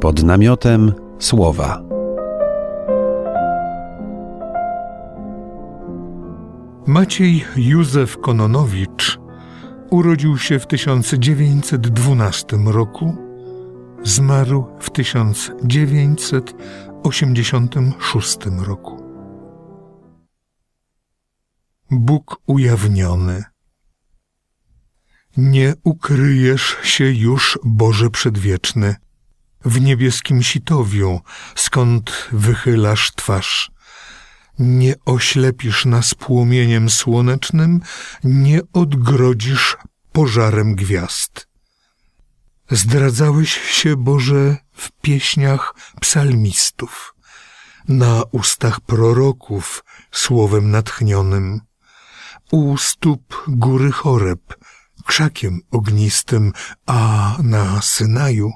pod namiotem słowa. Maciej Józef Kononowicz urodził się w 1912 roku, zmarł w 1986 roku. Bóg ujawniony. Nie ukryjesz się już, Boże Przedwieczny, w niebieskim sitowiu, skąd wychylasz twarz. Nie oślepisz nas płomieniem słonecznym, nie odgrodzisz pożarem gwiazd. Zdradzałeś się, Boże, w pieśniach psalmistów, na ustach proroków słowem natchnionym, u stóp góry Choreb, krzakiem ognistym, a na Synaju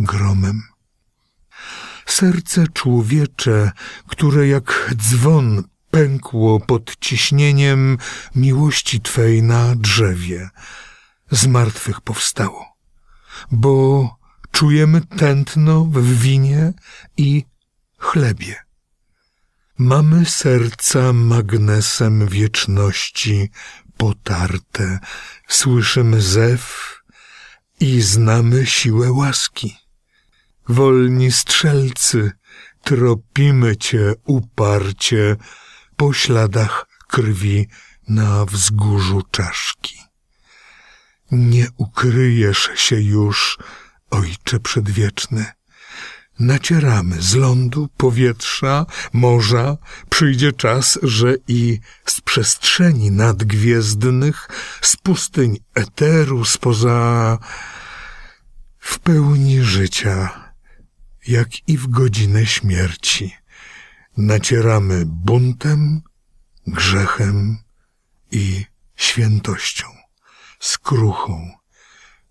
gromem. Serce człowiecze, które jak dzwon pękło pod ciśnieniem miłości Twej na drzewie, z martwych powstało, bo czujemy tętno w winie i chlebie. Mamy serca magnesem wieczności potarte, słyszymy zew i znamy siłę łaski. Wolni strzelcy, tropimy Cię uparcie po śladach krwi na wzgórzu czaszki. Nie ukryjesz się już, Ojcze Przedwieczny. Nacieramy z lądu, powietrza, morza, przyjdzie czas, że i z przestrzeni nadgwiezdnych, z pustyń eteru, spoza w pełni życia jak i w godzinę śmierci. Nacieramy buntem, grzechem i świętością, skruchą,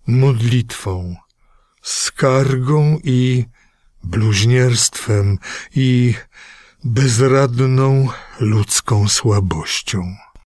modlitwą, skargą i bluźnierstwem i bezradną ludzką słabością.